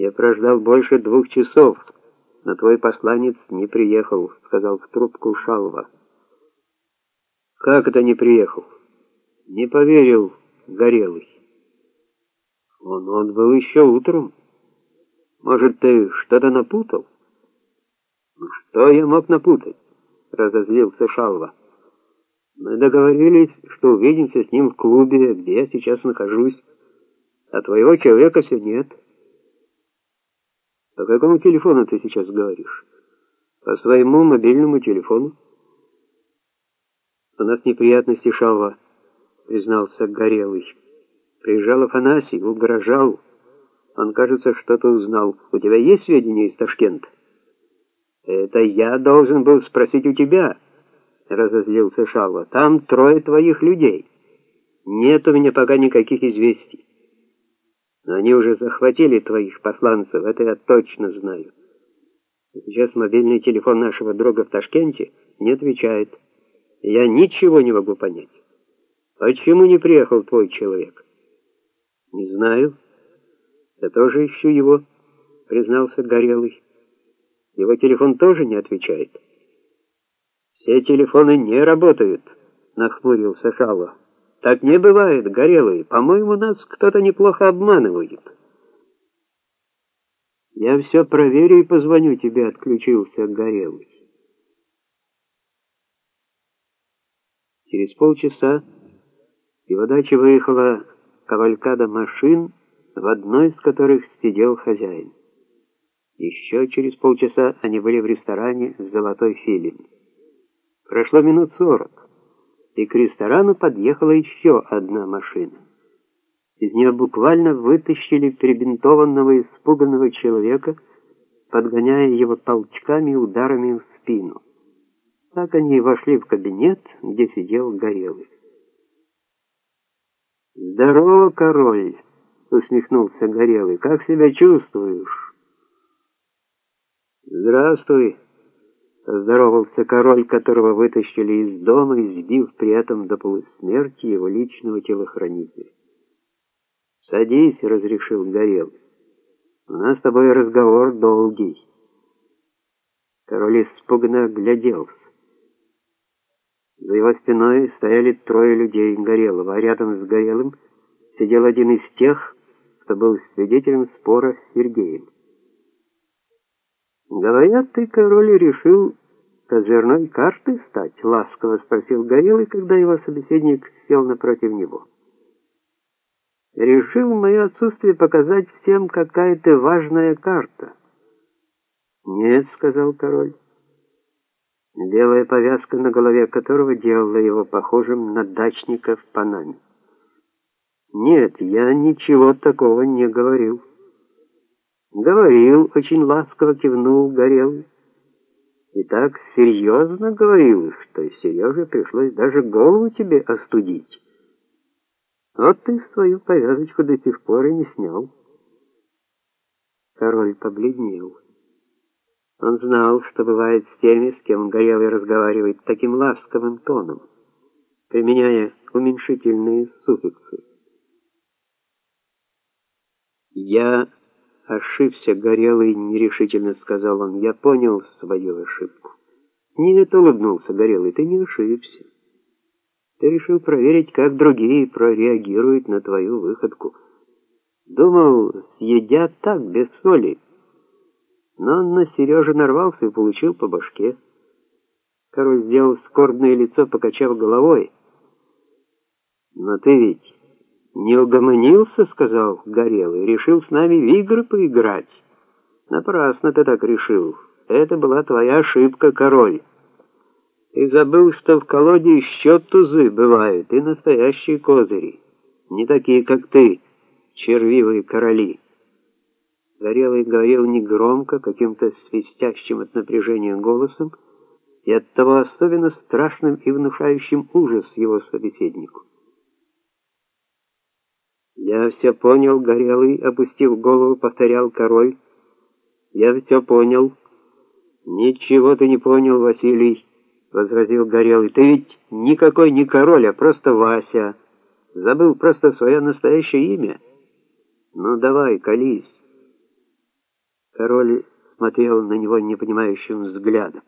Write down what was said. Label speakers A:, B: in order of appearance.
A: Я прождал больше двух часов, но твой посланец не приехал, сказал в трубку Шалва. Как это не приехал? Не поверил Горелый. Он, он был еще утром. Может, ты что-то напутал? Ну что я мог напутать? Разозлился Шалва. Мы договорились, что увидимся с ним в клубе, где я сейчас нахожусь, а твоего человека все нет. По какому телефону ты сейчас говоришь? По своему мобильному телефону? У нас неприятности, Шалва, признался Горелый. Приезжал Афанасий, угрожал. Он, кажется, что-то узнал. У тебя есть сведения из Ташкента? Это я должен был спросить у тебя, разозлился Шалва. Там трое твоих людей. Нет у меня пока никаких известий. Но они уже захватили твоих посланцев, это я точно знаю. Сейчас мобильный телефон нашего друга в Ташкенте не отвечает. Я ничего не могу понять. Почему не приехал твой человек? Не знаю. Я тоже ищу его, признался Горелый. Его телефон тоже не отвечает. Все телефоны не работают, нахмурился Шало. Так не бывает, Горелый. По-моему, нас кто-то неплохо обманывает. Я все проверю и позвоню тебе, отключился Горелый. Через полчаса его дача выехала кавалькада машин, в одной из которых сидел хозяин. Еще через полчаса они были в ресторане «Золотой филин». Прошло минут сорок и к ресторану подъехала еще одна машина. Из нее буквально вытащили перебинтованного испуганного человека, подгоняя его толчками и ударами в спину. Так они и вошли в кабинет, где сидел Горелый. «Здорово, король!» — усмехнулся Горелый. «Как себя чувствуешь?» «Здравствуй!» Здоровался король, которого вытащили из дома, избив при этом до полусмерти его личного телохранителя. «Садись», — разрешил Горел. «У нас с тобой разговор долгий». Король испуганно огляделся. За его спиной стояли трое людей Горелого, а рядом с Горелым сидел один из тех, кто был свидетелем спора с Сергеем. «Говорят, ты, король, решил козырной картой стать?» — ласково спросил Горелый, когда его собеседник сел напротив него. «Решил в мое отсутствие показать всем, какая ты важная карта». «Нет», — сказал король. Белая повязка на голове которого делала его похожим на дачника в Панаме. «Нет, я ничего такого не говорил». Говорил, очень ласково кивнул Горелый. И так серьезно говорил, что Сереже пришлось даже голову тебе остудить. Вот ты свою повязочку до сих пор и не снял. Король побледнел. Он знал, что бывает с теми, с кем Горелый разговаривает таким ласковым тоном, применяя уменьшительные суффиксы. «Я Ошибся, Горелый, нерешительно сказал он. Я понял свою ошибку. Нет, улыбнулся Горелый, ты не ошибся. Ты решил проверить, как другие прореагируют на твою выходку. Думал, съедят так, без соли. Но на Сережа нарвался и получил по башке. Король сделал скорбное лицо, покачав головой. Но ты ведь «Не угомонился, — сказал Горелый, — решил с нами в игры поиграть. Напрасно ты так решил. Это была твоя ошибка, король. Ты забыл, что в колоде еще тузы бывают, и настоящие козыри. Не такие, как ты, червивые короли». Горелый говорил негромко, каким-то свистящим от напряжения голосом, и оттого особенно страшным и внушающим ужас его собеседнику. «Я все понял, Горелый», — опустив голову, повторял король. «Я все понял». «Ничего ты не понял, Василий», — возразил Горелый. «Ты ведь никакой не король, а просто Вася. Забыл просто свое настоящее имя. Ну давай, колись». Король смотрел на него непонимающим взглядом.